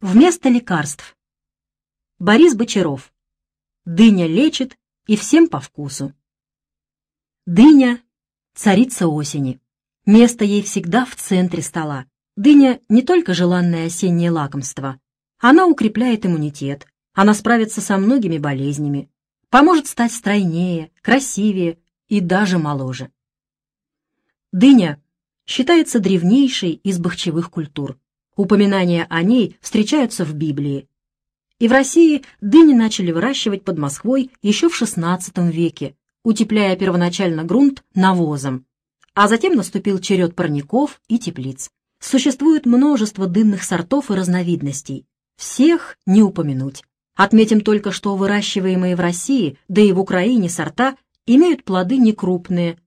Вместо лекарств. Борис Бочаров. Дыня лечит и всем по вкусу. Дыня — царица осени. Место ей всегда в центре стола. Дыня — не только желанное осеннее лакомство. Она укрепляет иммунитет, она справится со многими болезнями, поможет стать стройнее, красивее и даже моложе. Дыня считается древнейшей из бахчевых культур. Упоминания о ней встречаются в Библии. И в России дыни начали выращивать под Москвой еще в XVI веке, утепляя первоначально грунт навозом. А затем наступил черед парников и теплиц. Существует множество дынных сортов и разновидностей. Всех не упомянуть. Отметим только, что выращиваемые в России, да и в Украине сорта имеют плоды некрупные.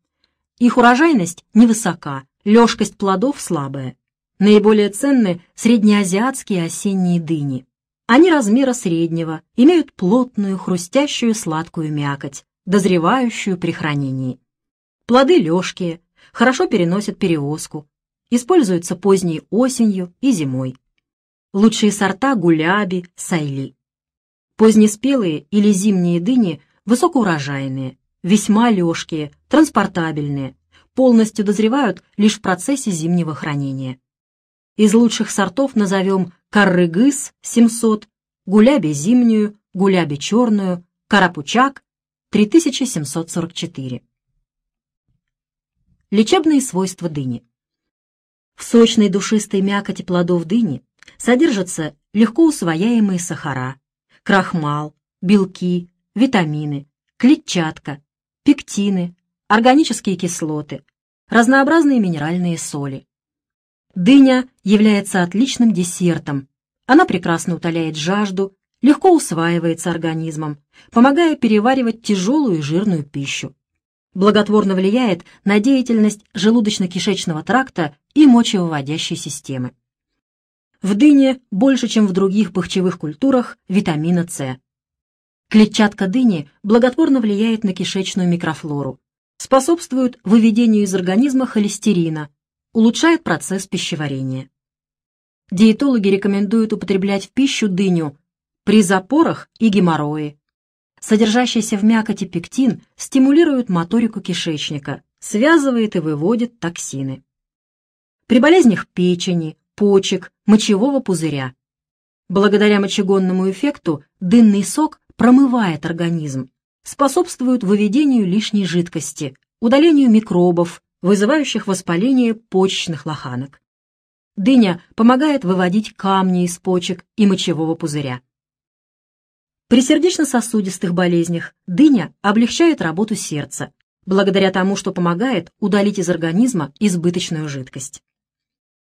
Их урожайность невысока, лёжкость плодов слабая. Наиболее ценны среднеазиатские осенние дыни. Они размера среднего, имеют плотную, хрустящую, сладкую мякоть, дозревающую при хранении. Плоды лёжкие, хорошо переносят перевозку, используются поздней осенью и зимой. Лучшие сорта гуляби, сайли. Позднеспелые или зимние дыни высокоурожайные, весьма лёжкие, транспортабельные, полностью дозревают лишь в процессе зимнего хранения. Из лучших сортов назовем Каррыгыс 700, Гуляби зимнюю, Гуляби черную, Карапучак 3744. Лечебные свойства дыни. В сочной душистой мякоти плодов дыни содержатся легко усвояемые сахара, крахмал, белки, витамины, клетчатка, пектины, органические кислоты, разнообразные минеральные соли. Дыня является отличным десертом. Она прекрасно утоляет жажду, легко усваивается организмом, помогая переваривать тяжелую и жирную пищу. Благотворно влияет на деятельность желудочно-кишечного тракта и мочевыводящей системы. В дыне больше, чем в других пахчевых культурах, витамина С. Клетчатка дыни благотворно влияет на кишечную микрофлору, способствует выведению из организма холестерина, улучшает процесс пищеварения. Диетологи рекомендуют употреблять в пищу дыню при запорах и геморрое. Содержащийся в мякоти пектин стимулирует моторику кишечника, связывает и выводит токсины. При болезнях печени, почек, мочевого пузыря. Благодаря мочегонному эффекту дынный сок промывает организм, способствует выведению лишней жидкости, удалению микробов, вызывающих воспаление почечных лоханок. Дыня помогает выводить камни из почек и мочевого пузыря. При сердечно-сосудистых болезнях дыня облегчает работу сердца, благодаря тому, что помогает удалить из организма избыточную жидкость.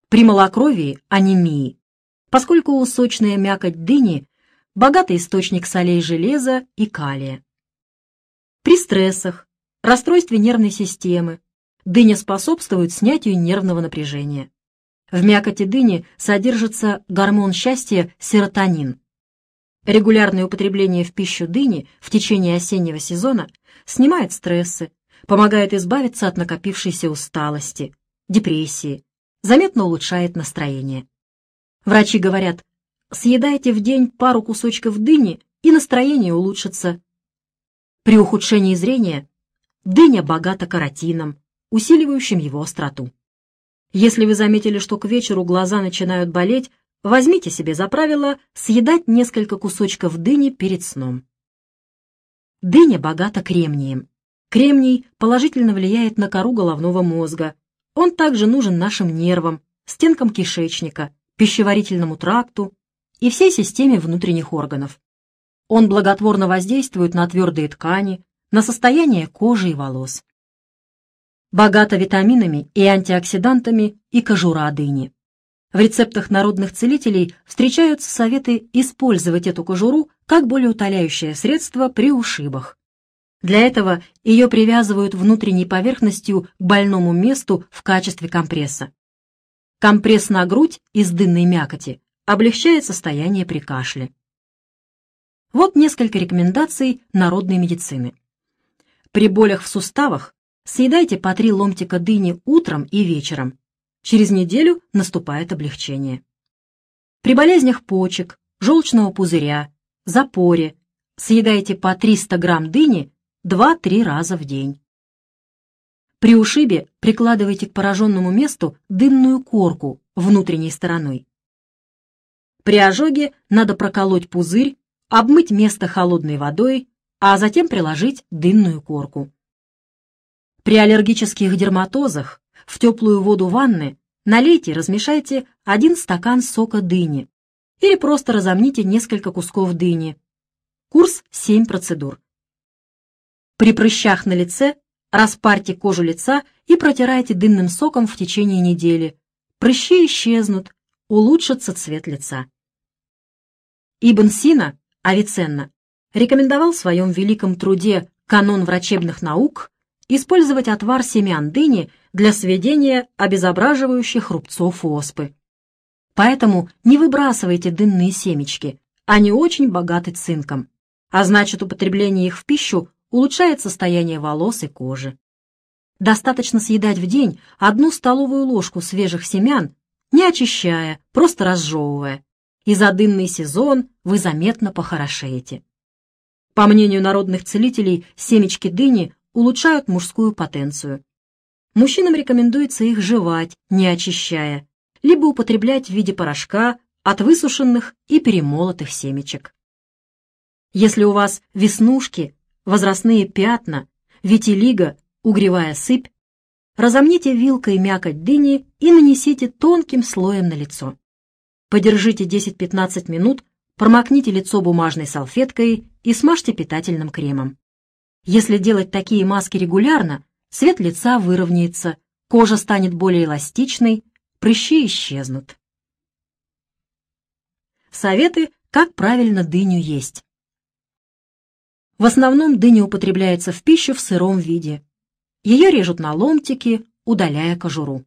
При малокровии – анемии, поскольку сочная мякоть дыни – богатый источник солей железа и калия. При стрессах, расстройстве нервной системы, Дыня способствует снятию нервного напряжения. В мякоти дыни содержится гормон счастья серотонин. Регулярное употребление в пищу дыни в течение осеннего сезона снимает стрессы, помогает избавиться от накопившейся усталости, депрессии, заметно улучшает настроение. Врачи говорят, съедайте в день пару кусочков дыни, и настроение улучшится. При ухудшении зрения дыня богата каротином, усиливающим его остроту. Если вы заметили, что к вечеру глаза начинают болеть, возьмите себе за правило съедать несколько кусочков дыни перед сном. Дыня богата кремнием. Кремний положительно влияет на кору головного мозга. Он также нужен нашим нервам, стенкам кишечника, пищеварительному тракту и всей системе внутренних органов. Он благотворно воздействует на твердые ткани, на состояние кожи и волос богата витаминами и антиоксидантами и кожура дыни. В рецептах народных целителей встречаются советы использовать эту кожуру как болеутоляющее средство при ушибах. Для этого ее привязывают внутренней поверхностью к больному месту в качестве компресса. Компресс на грудь из дынной мякоти облегчает состояние при кашле. Вот несколько рекомендаций народной медицины. При болях в суставах Съедайте по три ломтика дыни утром и вечером. Через неделю наступает облегчение. при болезнях почек, желчного пузыря, запоре съедайте по 300 грамм дыни 2-3 раза в день. При ушибе прикладывайте к пораженному месту дынную корку внутренней стороной. При ожоге надо проколоть пузырь, обмыть место холодной водой, а затем приложить дынную корку. При аллергических дерматозах в теплую воду ванны налейте и размешайте один стакан сока дыни или просто разомните несколько кусков дыни. Курс 7 процедур. При прыщах на лице Распарьте кожу лица и протирайте дынным соком в течение недели. Прыщи исчезнут, улучшится цвет лица. Ибн Сина, Авиценна, рекомендовал в своем великом труде «Канон врачебных наук» использовать отвар семян дыни для сведения обезображивающих рубцов оспы. Поэтому не выбрасывайте дынные семечки, они очень богаты цинком, а значит употребление их в пищу улучшает состояние волос и кожи. Достаточно съедать в день одну столовую ложку свежих семян, не очищая, просто разжевывая, и за дынный сезон вы заметно похорошеете. По мнению народных целителей, семечки дыни улучшают мужскую потенцию. Мужчинам рекомендуется их жевать, не очищая, либо употреблять в виде порошка от высушенных и перемолотых семечек. Если у вас веснушки возрастные пятна, витилиго, угревая сыпь, разомните вилкой мякоть дыни и нанесите тонким слоем на лицо. Подержите 10-15 минут, промокните лицо бумажной салфеткой и смажьте питательным кремом. Если делать такие маски регулярно, цвет лица выровняется, кожа станет более эластичной, прыщи исчезнут. Советы, как правильно дыню есть. В основном дыня употребляется в пищу в сыром виде. Ее режут на ломтики, удаляя кожуру.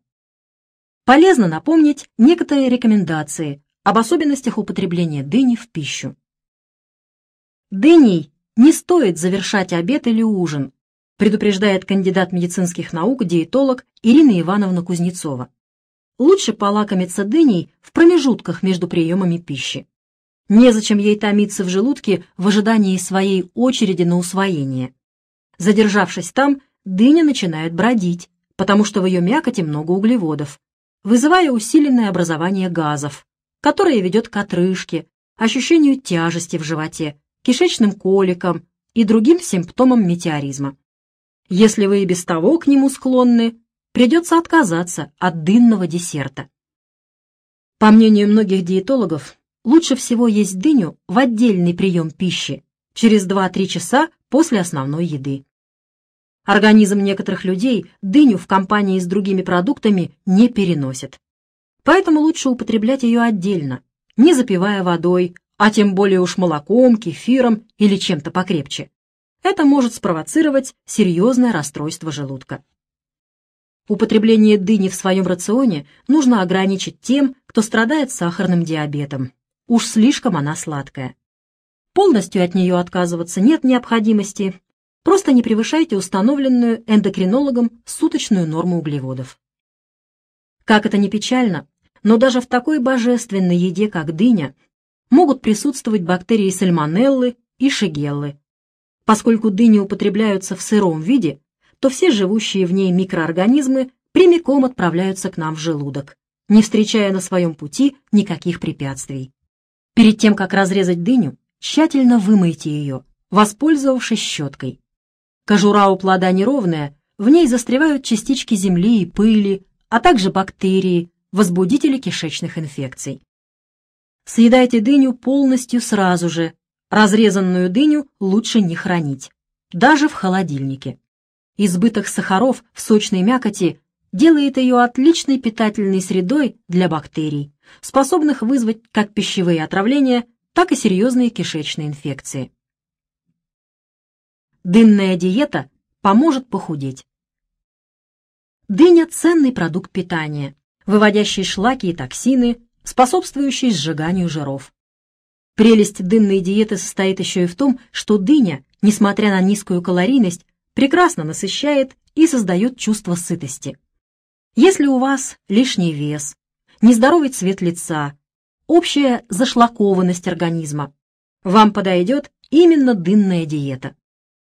Полезно напомнить некоторые рекомендации об особенностях употребления дыни в пищу. Дыней не стоит завершать обед или ужин, предупреждает кандидат медицинских наук, диетолог Ирина Ивановна Кузнецова. Лучше полакомиться дыней в промежутках между приемами пищи. Незачем ей томиться в желудке в ожидании своей очереди на усвоение. Задержавшись там, дыня начинает бродить, потому что в ее мякоти много углеводов, вызывая усиленное образование газов, которое ведет к отрыжке, ощущению тяжести в животе, кишечным коликам и другим симптомам метеоризма. Если вы и без того к нему склонны, придется отказаться от дынного десерта. По мнению многих диетологов, лучше всего есть дыню в отдельный прием пищи через 2-3 часа после основной еды. Организм некоторых людей дыню в компании с другими продуктами не переносит. Поэтому лучше употреблять ее отдельно, не запивая водой, а тем более уж молоком, кефиром или чем-то покрепче. Это может спровоцировать серьезное расстройство желудка. Употребление дыни в своем рационе нужно ограничить тем, кто страдает сахарным диабетом. Уж слишком она сладкая. Полностью от нее отказываться нет необходимости. Просто не превышайте установленную эндокринологом суточную норму углеводов. Как это ни печально, но даже в такой божественной еде, как дыня, могут присутствовать бактерии сальмонеллы и шигеллы. Поскольку дыни употребляются в сыром виде, то все живущие в ней микроорганизмы прямиком отправляются к нам в желудок, не встречая на своем пути никаких препятствий. Перед тем, как разрезать дыню, тщательно вымойте ее, воспользовавшись щеткой. Кожура у плода неровная, в ней застревают частички земли и пыли, а также бактерии, возбудители кишечных инфекций. Съедайте дыню полностью сразу же. Разрезанную дыню лучше не хранить, даже в холодильнике. Избыток сахаров в сочной мякоти делает ее отличной питательной средой для бактерий, способных вызвать как пищевые отравления, так и серьезные кишечные инфекции. Дынная диета поможет похудеть. Дыня – ценный продукт питания, выводящий шлаки и токсины, способствующий сжиганию жиров. Прелесть дынной диеты состоит еще и в том, что дыня, несмотря на низкую калорийность, прекрасно насыщает и создает чувство сытости. Если у вас лишний вес, нездоровый цвет лица, общая зашлакованность организма. Вам подойдет именно дынная диета.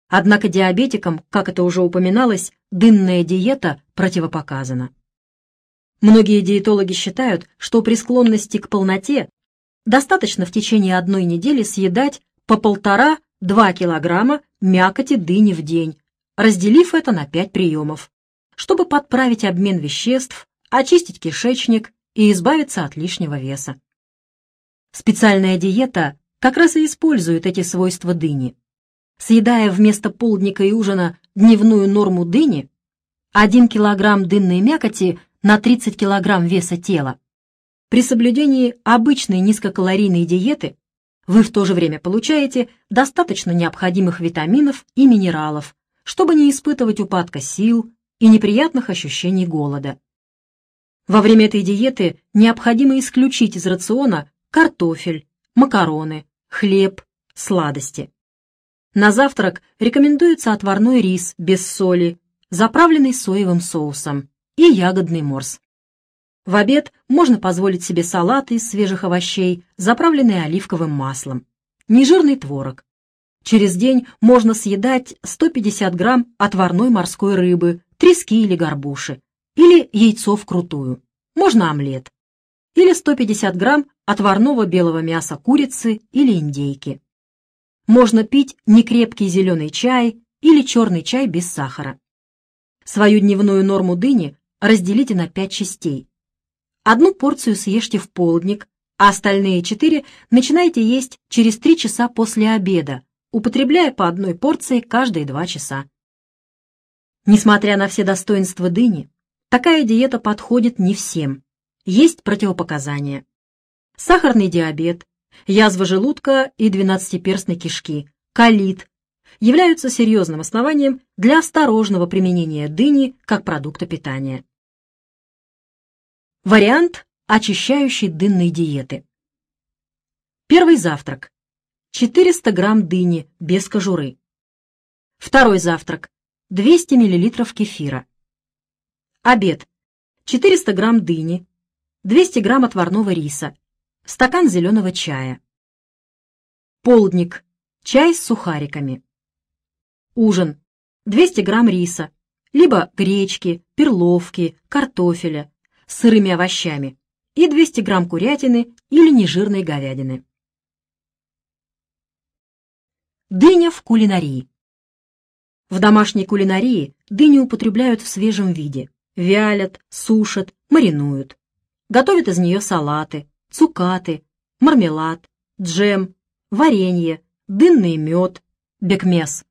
Однако диабетикам, как это уже упоминалось, дынная диета противопоказана. Многие диетологи считают, что при склонности к полноте достаточно в течение одной недели съедать по полтора-два килограмма мякоти дыни в день, разделив это на пять приемов, чтобы подправить обмен веществ, очистить кишечник и избавиться от лишнего веса. Специальная диета как раз и использует эти свойства дыни. Съедая вместо полдника и ужина дневную норму дыни, 1 кг дынной мякоти на 30 кг веса тела, при соблюдении обычной низкокалорийной диеты вы в то же время получаете достаточно необходимых витаминов и минералов, чтобы не испытывать упадка сил и неприятных ощущений голода. Во время этой диеты необходимо исключить из рациона картофель, макароны, хлеб, сладости. На завтрак рекомендуется отварной рис без соли, заправленный соевым соусом и ягодный морс. В обед можно позволить себе салаты из свежих овощей, заправленные оливковым маслом, нежирный творог. Через день можно съедать 150 грамм отварной морской рыбы, трески или горбуши, или яйцо вкрутую, можно омлет, или 150 грамм отварного белого мяса курицы или индейки. Можно пить некрепкий зеленый чай или черный чай без сахара. Свою дневную норму дыни разделите на 5 частей. Одну порцию съешьте в полдник, а остальные четыре начинайте есть через 3 часа после обеда, употребляя по одной порции каждые 2 часа. Несмотря на все достоинства дыни, такая диета подходит не всем. Есть противопоказания. Сахарный диабет, язва желудка и двенадцатиперстной кишки, колит являются серьезным основанием для осторожного применения дыни как продукта питания. Вариант очищающей дынной диеты. Первый завтрак. 400 грамм дыни без кожуры. Второй завтрак. 200 миллилитров кефира. Обед. 400 грамм дыни, 200 грамм отварного риса, стакан зеленого чая. Полдник. Чай с сухариками. Ужин. 200 грамм риса, либо гречки, перловки, картофеля, сырыми овощами и 200 грамм курятины или нежирной говядины. Дыня в кулинарии. В домашней кулинарии дыню употребляют в свежем виде, вялят, сушат, маринуют. Готовят из нее салаты, цукаты, мармелад, джем, варенье, дынный мед, бекмес.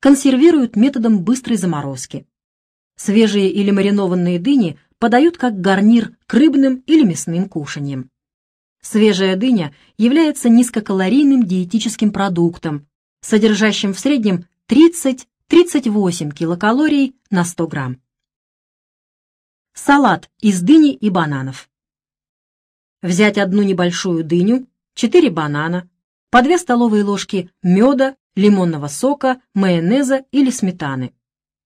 Консервируют методом быстрой заморозки. Свежие или маринованные дыни подают как гарнир к рыбным или мясным кушаньям. Свежая дыня является низкокалорийным диетическим продуктом, содержащим в среднем 30-38 килокалорий на 100 грамм. Салат из дыни и бананов. Взять одну небольшую дыню, 4 банана, по 2 столовые ложки меда, лимонного сока, майонеза или сметаны,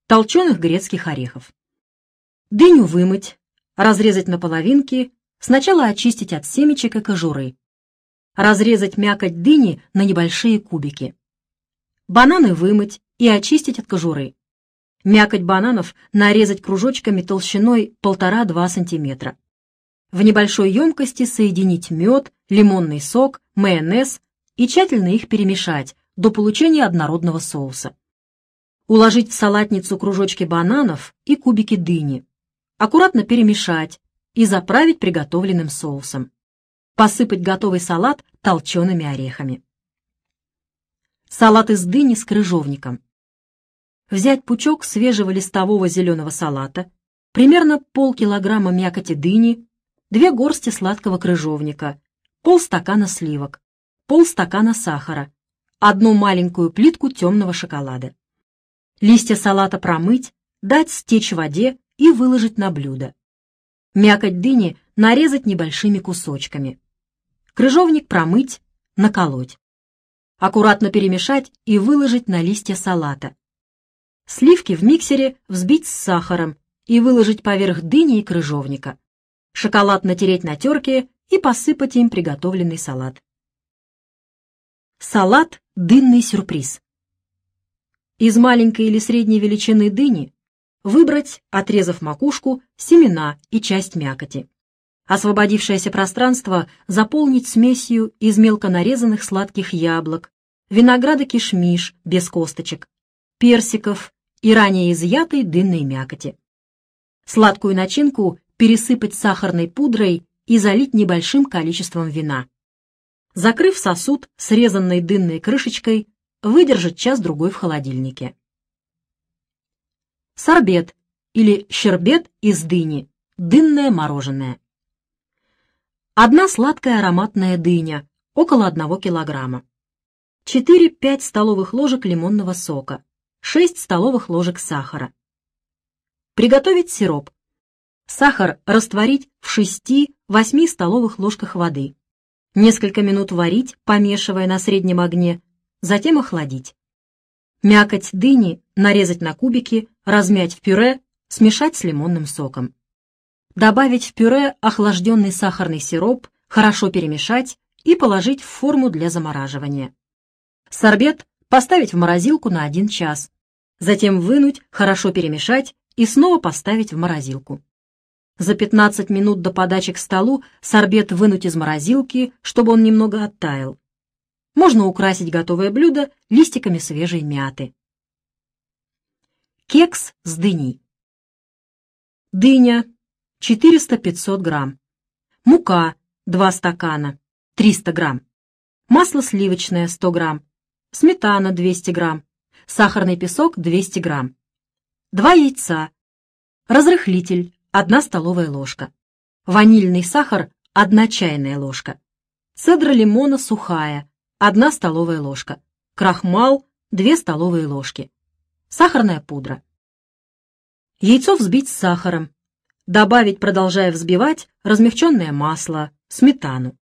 толченых грецких орехов. Дыню вымыть, разрезать на половинки, сначала очистить от семечек и кожуры. Разрезать мякоть дыни на небольшие кубики. Бананы вымыть и очистить от кожуры. Мякоть бананов нарезать кружочками толщиной 1,5-2 см. В небольшой емкости соединить мед, лимонный сок, майонез и тщательно их перемешать до получения однородного соуса. Уложить в салатницу кружочки бананов и кубики дыни. Аккуратно перемешать и заправить приготовленным соусом. Посыпать готовый салат толчеными орехами. Салат из дыни с крыжовником. Взять пучок свежего листового зеленого салата, примерно полкилограмма мякоти дыни, две горсти сладкого крыжовника, полстакана сливок, полстакана сахара, одну маленькую плитку темного шоколада. Листья салата промыть, дать стечь воде и выложить на блюдо. Мякоть дыни нарезать небольшими кусочками. Крыжовник промыть, наколоть. Аккуратно перемешать и выложить на листья салата. Сливки в миксере взбить с сахаром и выложить поверх дыни и крыжовника шоколад натереть на терке и посыпать им приготовленный салат. Салат «Дынный сюрприз». Из маленькой или средней величины дыни выбрать, отрезав макушку, семена и часть мякоти. Освободившееся пространство заполнить смесью из мелко нарезанных сладких яблок, винограда кишмиш без косточек, персиков и ранее изъятой дынной мякоти. Сладкую начинку пересыпать сахарной пудрой и залить небольшим количеством вина. Закрыв сосуд срезанной дынной крышечкой, выдержать час-другой в холодильнике. Сорбет или щербет из дыни, дынное мороженое. Одна сладкая ароматная дыня, около 1 килограмма. 4-5 столовых ложек лимонного сока, 6 столовых ложек сахара. Приготовить сироп. Сахар растворить в 6-8 столовых ложках воды. Несколько минут варить, помешивая на среднем огне, затем охладить. Мякоть дыни нарезать на кубики, размять в пюре, смешать с лимонным соком. Добавить в пюре охлажденный сахарный сироп, хорошо перемешать и положить в форму для замораживания. Сорбет поставить в морозилку на 1 час, затем вынуть, хорошо перемешать и снова поставить в морозилку. За 15 минут до подачи к столу сорбет вынуть из морозилки, чтобы он немного оттаял. Можно украсить готовое блюдо листиками свежей мяты. Кекс с дыней. Дыня 400-500 грамм. Мука 2 стакана 300 грамм. Масло сливочное 100 грамм. Сметана 200 грамм. Сахарный песок 200 грамм. Два яйца. Разрыхлитель 1 столовая ложка. Ванильный сахар – 1 чайная ложка. Цедра лимона сухая – 1 столовая ложка. Крахмал – 2 столовые ложки. Сахарная пудра. Яйцо взбить с сахаром. Добавить, продолжая взбивать, размягченное масло, сметану.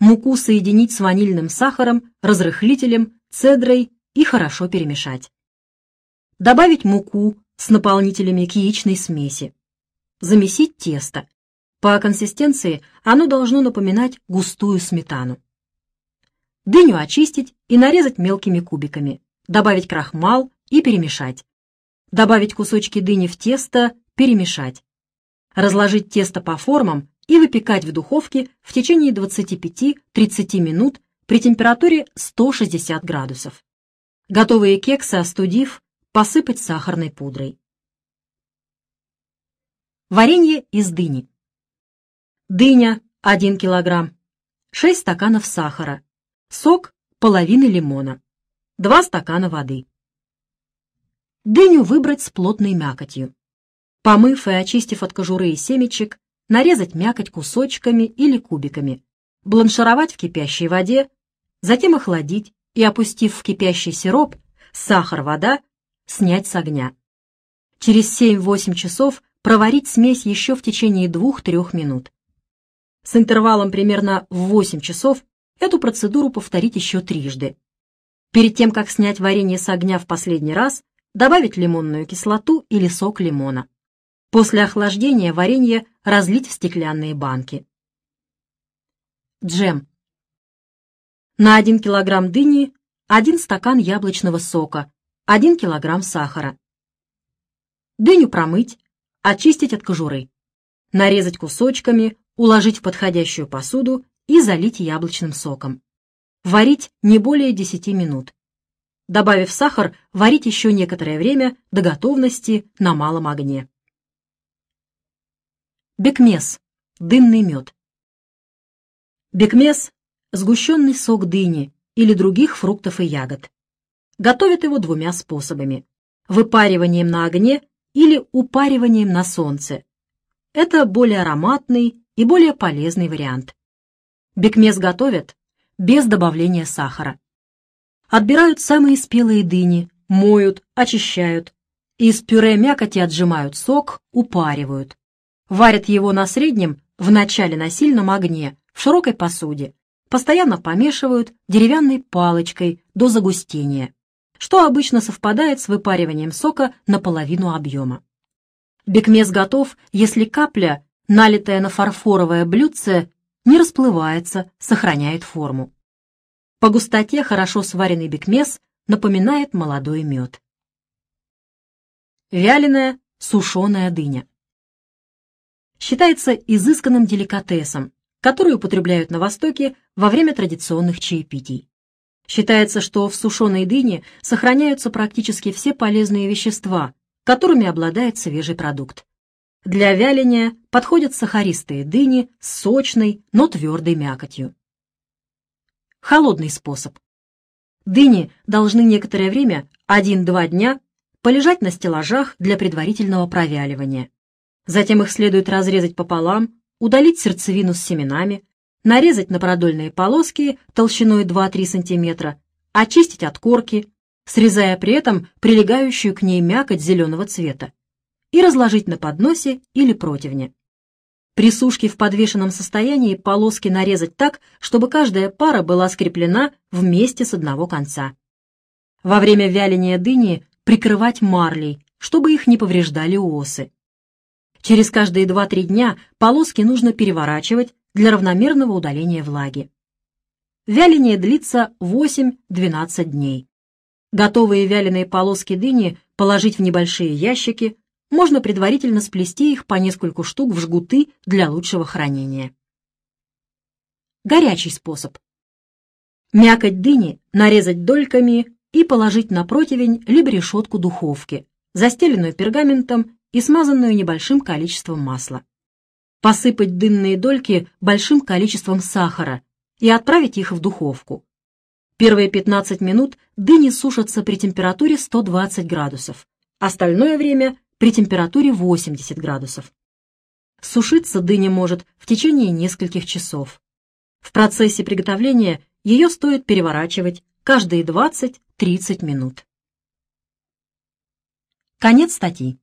Муку соединить с ванильным сахаром, разрыхлителем, цедрой и хорошо перемешать. Добавить муку с наполнителями к яичной смеси. Замесить тесто. По консистенции оно должно напоминать густую сметану. Дыню очистить и нарезать мелкими кубиками. Добавить крахмал и перемешать. Добавить кусочки дыни в тесто, перемешать. Разложить тесто по формам и выпекать в духовке в течение 25-30 минут при температуре 160 градусов. Готовые кексы, остудив, посыпать сахарной пудрой. Варенье из дыни. Дыня 1 кг, 6 стаканов сахара, сок половины лимона, 2 стакана воды. Дыню выбрать с плотной мякотью. Помыв и очистив от кожуры и семечек, нарезать мякоть кусочками или кубиками, бланшировать в кипящей воде, затем охладить и, опустив в кипящий сироп, сахар, вода, снять с огня. Через 7-8 часов проварить смесь еще в течение 2-3 минут. С интервалом примерно в 8 часов эту процедуру повторить еще трижды. Перед тем, как снять варенье с огня в последний раз, добавить лимонную кислоту или сок лимона. После охлаждения варенье разлить в стеклянные банки. Джем. На 1 кг дыни 1 стакан яблочного сока, 1 кг сахара. Дыню промыть, очистить от кожуры, нарезать кусочками, уложить в подходящую посуду и залить яблочным соком. Варить не более 10 минут. Добавив сахар, варить еще некоторое время до готовности на малом огне. Бекмес. Дынный мед. Бекмес – сгущенный сок дыни или других фруктов и ягод. Готовят его двумя способами – выпариванием на огне или упариванием на солнце. Это более ароматный и более полезный вариант. Бекмес готовят без добавления сахара. Отбирают самые спелые дыни, моют, очищают. Из пюре мякоти отжимают сок, упаривают. Варят его на среднем, в начале на сильном огне, в широкой посуде. Постоянно помешивают деревянной палочкой до загустения что обычно совпадает с выпариванием сока на половину объема. Бекмес готов, если капля, налитая на фарфоровое блюдце, не расплывается, сохраняет форму. По густоте хорошо сваренный бекмес напоминает молодой мед. Вяленая, сушеная дыня. Считается изысканным деликатесом, который употребляют на Востоке во время традиционных чаепитий. Считается, что в сушеной дыне сохраняются практически все полезные вещества, которыми обладает свежий продукт. Для вяления подходят сахаристые дыни с сочной, но твердой мякотью. Холодный способ. Дыни должны некоторое время, 1-2 дня, полежать на стеллажах для предварительного провяливания. Затем их следует разрезать пополам, удалить сердцевину с семенами, нарезать на продольные полоски толщиной 2-3 см, очистить от корки, срезая при этом прилегающую к ней мякоть зеленого цвета, и разложить на подносе или противне. При сушке в подвешенном состоянии полоски нарезать так, чтобы каждая пара была скреплена вместе с одного конца. Во время вяления дыни прикрывать марлей, чтобы их не повреждали осы. Через каждые 2-3 дня полоски нужно переворачивать для равномерного удаления влаги. Вяление длится 8-12 дней. Готовые вяленые полоски дыни положить в небольшие ящики, можно предварительно сплести их по нескольку штук в жгуты для лучшего хранения. Горячий способ. Мякоть дыни нарезать дольками и положить на противень либо решетку духовки, застеленную пергаментом и смазанную небольшим количеством масла. Посыпать дынные дольки большим количеством сахара и отправить их в духовку. Первые 15 минут дыни сушатся при температуре 120 градусов, остальное время при температуре 80 градусов. Сушиться дыня может в течение нескольких часов. В процессе приготовления ее стоит переворачивать каждые 20-30 минут. Конец статьи.